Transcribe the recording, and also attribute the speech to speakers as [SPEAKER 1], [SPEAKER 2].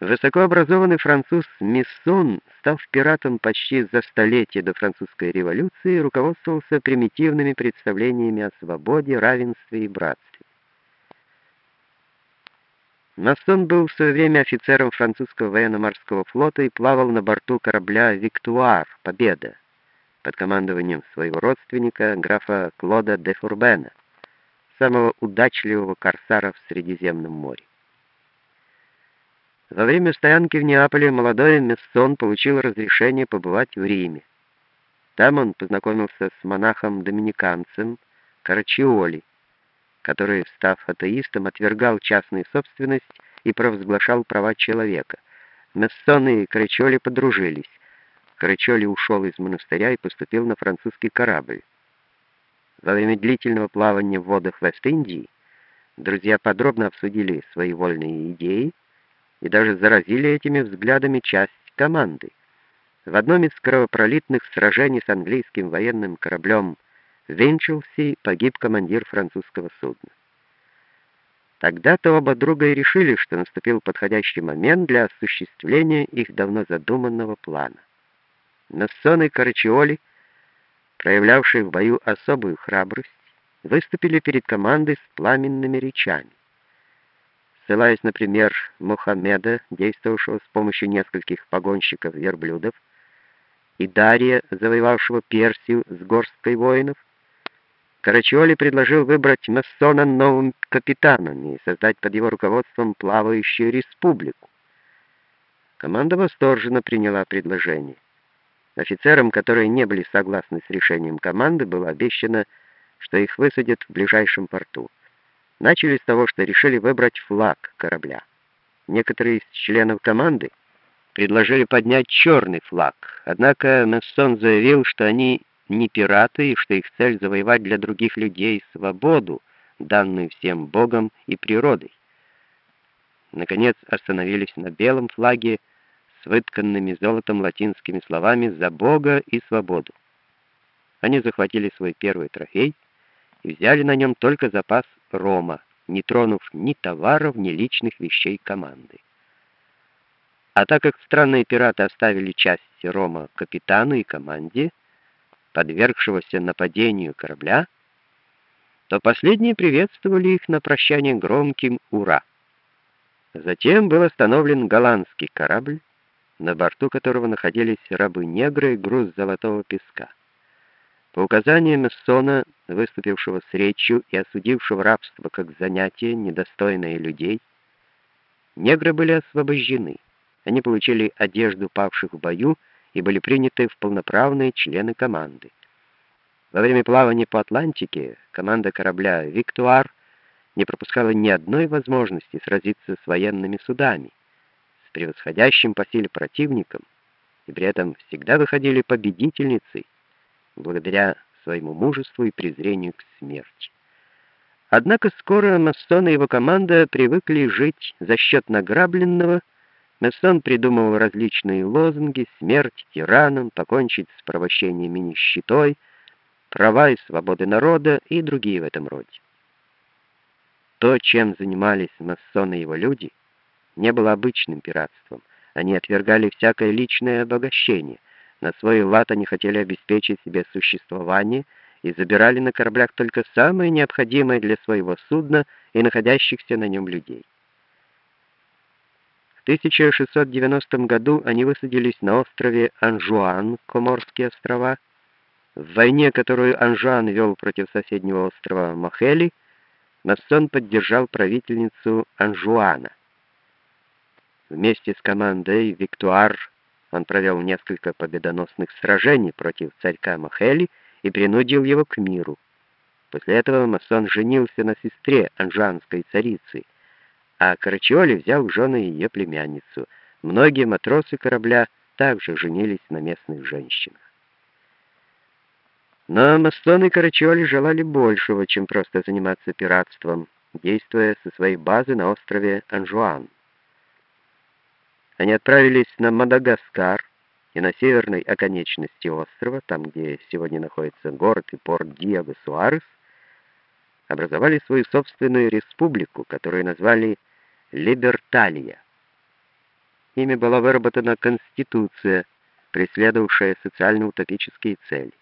[SPEAKER 1] Высокообразованный француз Миссон, став пиратом почти за столетие до французской революции, руководствовался примитивными представлениями о свободе, равенстве и братстве. Массон был в свое время офицером французского военно-морского флота и плавал на борту корабля «Виктуар» «Победа» под командованием своего родственника, графа Клода де Фурбена, самого удачливого корсара в Средиземном море. Во время стоянки в Неаполе молодой Мессон получил разрешение побывать в Риме. Там он познакомился с монахом-доминиканцем Карачиоли, который, став атеистом, отвергал частную собственность и провозглашал права человека. Мессон и Карачиоли подружились. Карачиоли ушел из монастыря и поступил на французский корабль. Во время длительного плавания в водах Вест-Индии друзья подробно обсудили свои вольные идеи, и даже заразили этими взглядами часть команды. В одном из кровопролитных сражений с английским военным кораблем Винчелси погиб командир французского судна. Тогда-то оба друга и решили, что наступил подходящий момент для осуществления их давно задуманного плана. Нассон и Карачиоли, проявлявшие в бою особую храбрость, выступили перед командой с пламенными речами ссылаясь, например, Мухаммеда, действовавшего с помощью нескольких погонщиков-верблюдов, и Дария, завоевавшего Персию с горсткой воинов, Карачиоли предложил выбрать Мессона новым капитаном и создать под его руководством плавающую республику. Команда восторженно приняла предложение. Офицерам, которые не были согласны с решением команды, было обещано, что их высадят в ближайшем порту. Начали с того, что решили выбрать флаг корабля. Некоторые из членов команды предложили поднять черный флаг, однако Мессон заявил, что они не пираты и что их цель завоевать для других людей свободу, данную всем Богом и природой. Наконец остановились на белом флаге с вытканными золотом латинскими словами «За Бога и свободу». Они захватили свой первый трофей взяли на нем только запас рома, не тронув ни товаров, ни личных вещей команды. А так как странные пираты оставили часть рома капитану и команде, подвергшегося нападению корабля, то последние приветствовали их на прощание громким «Ура!». Затем был остановлен голландский корабль, на борту которого находились рабы-негры и груз золотого песка. По указаниям Мессона, выступившего с речью и осудившего рабство как занятие, недостойное людей, негры были освобождены. Они получили одежду павших в бою и были приняты в полноправные члены команды. Во время плавания по Атлантике команда корабля «Виктуар» не пропускала ни одной возможности сразиться с военными судами, с превосходящим по силе противником, и при этом всегда выходили победительницей, благодаря своему мужеству и презрению к смерти. Однако скоро Массон и его команда привыкли жить за счет награбленного. Массон придумывал различные лозунги «Смерть тиранам», «Покончить с правощениями нищетой», «Права и свободы народа» и другие в этом роде. То, чем занимались Массон и его люди, не было обычным пиратством. Они отвергали всякое личное обогащение, на свой лад они хотели обеспечить себе существование и забирали на кораблях только самое необходимое для своего судна и находящихся на нем людей. В 1690 году они высадились на острове Анжуан, Коморские острова. В войне, которую Анжуан вел против соседнего острова Махели, Массон поддержал правительницу Анжуана. Вместе с командой Виктуар он провел несколько победоносных сражений против царька Махели и принудил его к миру. После этого масон женился на сестре анжанской царицы, а Карачиоли взял в жены ее племянницу. Многие матросы корабля также женились на местных женщинах. Но Мастон и Карачиоли желали большего, чем просто заниматься пиратством, действуя со своей базы на острове Анжуан. Они отправились на Мадагаскар и на северной оконечности острова, там, где сегодня находится город и порт Диаго-Суарес, образовали свою собственную республику, которую назвали Либерталия. ними была выработана Конституция, преследовавшая социально-утопические цели.